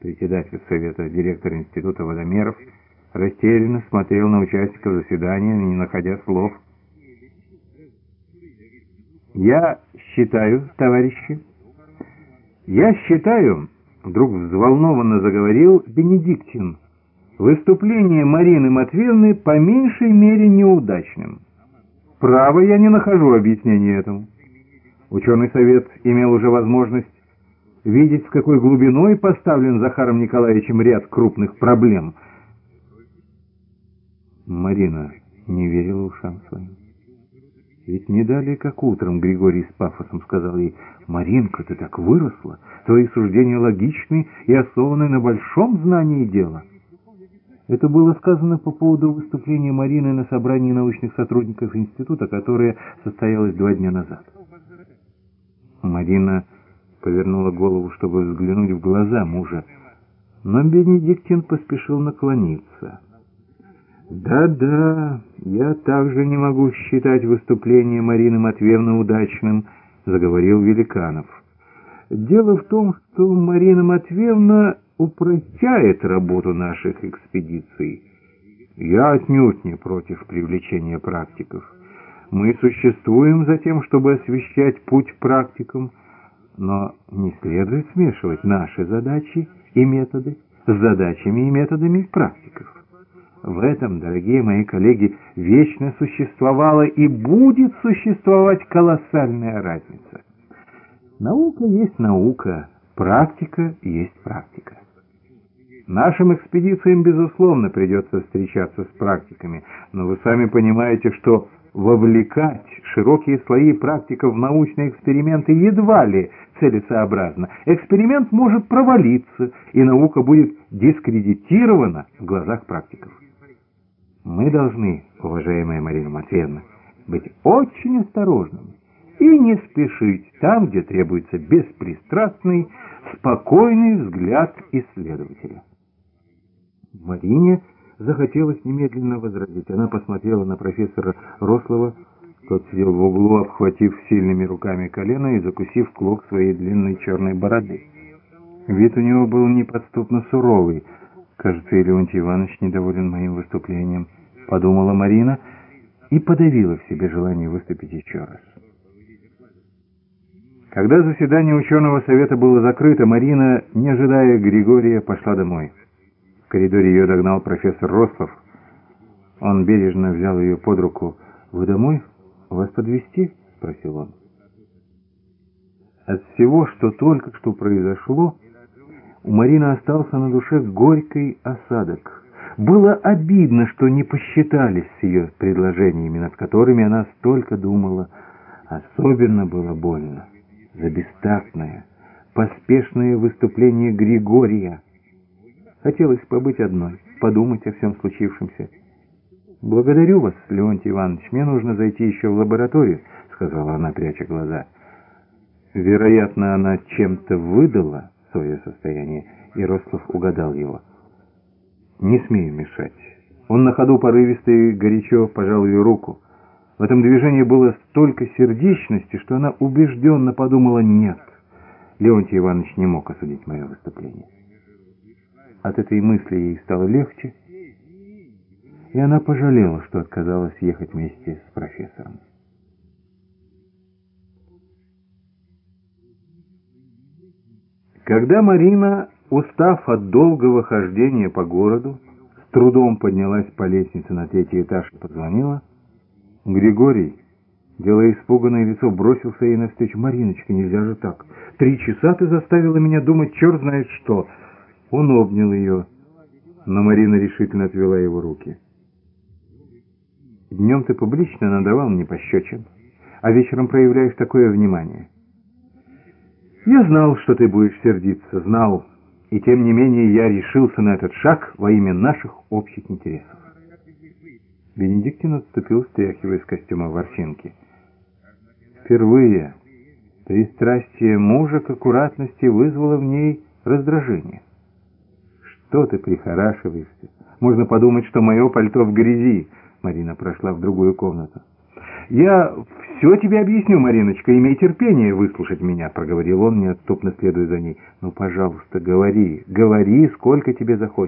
Председатель совета, директор института водомеров, растерянно смотрел на участников заседания, не находя слов. «Я считаю, товарищи, я считаю...» Вдруг взволнованно заговорил Бенедиктин. Выступление Марины Матвеевны по меньшей мере неудачным. Право я не нахожу объяснения этому. Ученый совет имел уже возможность видеть, с какой глубиной поставлен Захаром Николаевичем ряд крупных проблем. Марина не верила ушам своим. Ведь не далее, как утром, Григорий с пафосом сказал ей, «Маринка, ты так выросла, твои суждения логичны и основаны на большом знании дела». Это было сказано по поводу выступления Марины на собрании научных сотрудников института, которое состоялось два дня назад. Марина повернула голову, чтобы взглянуть в глаза мужа, но Бенедиктин поспешил наклониться. «Да-да, я также не могу считать выступление Марины Матвеевны удачным», — заговорил Великанов. «Дело в том, что Марина Матвеевна упрощает работу наших экспедиций. Я отнюдь не против привлечения практиков. Мы существуем за тем, чтобы освещать путь практикам, но не следует смешивать наши задачи и методы с задачами и методами практиков. В этом, дорогие мои коллеги, вечно существовала и будет существовать колоссальная разница. Наука есть наука, практика есть практика. Нашим экспедициям, безусловно, придется встречаться с практиками, но вы сами понимаете, что вовлекать широкие слои практиков в научные эксперименты едва ли целесообразно. Эксперимент может провалиться, и наука будет дискредитирована в глазах практиков. Мы должны, уважаемая Марина Матвеевна, быть очень осторожными и не спешить там, где требуется беспристрастный, спокойный взгляд исследователя. Марине захотелось немедленно возразить. Она посмотрела на профессора Рослова. Тот сидел в углу, обхватив сильными руками колено и закусив клок своей длинной черной бороды. Вид у него был неподступно суровый. Кажется, Леонтий Иванович недоволен моим выступлением подумала Марина и подавила в себе желание выступить еще раз. Когда заседание ученого совета было закрыто, Марина, не ожидая Григория, пошла домой. В коридоре ее догнал профессор Рослов. Он бережно взял ее под руку. «Вы домой? Вас подвезти?» — спросил он. От всего, что только что произошло, у Марины остался на душе горький осадок — было обидно, что не посчитались с ее предложениями, над которыми она столько думала. Особенно было больно за бестактное, поспешное выступление Григория. Хотелось побыть одной, подумать о всем случившемся. «Благодарю вас, Леонтий Иванович, мне нужно зайти еще в лабораторию», — сказала она, пряча глаза. Вероятно, она чем-то выдала свое состояние, и Рослов угадал его. Не смею мешать. Он на ходу порывисто и горячо пожал ее руку. В этом движении было столько сердечности, что она убежденно подумала «нет». Леонтий Иванович не мог осудить мое выступление. От этой мысли ей стало легче, и она пожалела, что отказалась ехать вместе с профессором. Когда Марина Устав от долгого хождения по городу, с трудом поднялась по лестнице на третий этаж и позвонила. Григорий, делая испуганное лицо, бросился ей навстречу. «Мариночка, нельзя же так! Три часа ты заставила меня думать черт знает что!» Он обнял ее, но Марина решительно отвела его руки. «Днем ты публично надавал мне пощечин, а вечером проявляешь такое внимание». «Я знал, что ты будешь сердиться, знал». И тем не менее я решился на этот шаг во имя наших общих интересов. Бенедиктин отступил, стряхивая с костюма ворсинки. Впервые пристрастие мужа к аккуратности вызвало в ней раздражение. «Что ты прихорашиваешься? Можно подумать, что мое пальто в грязи». Марина прошла в другую комнату. «Я все тебе объясню, Мариночка, имей терпение выслушать меня», — проговорил он, неотступно следуя за ней. «Ну, пожалуйста, говори, говори, сколько тебе захочется».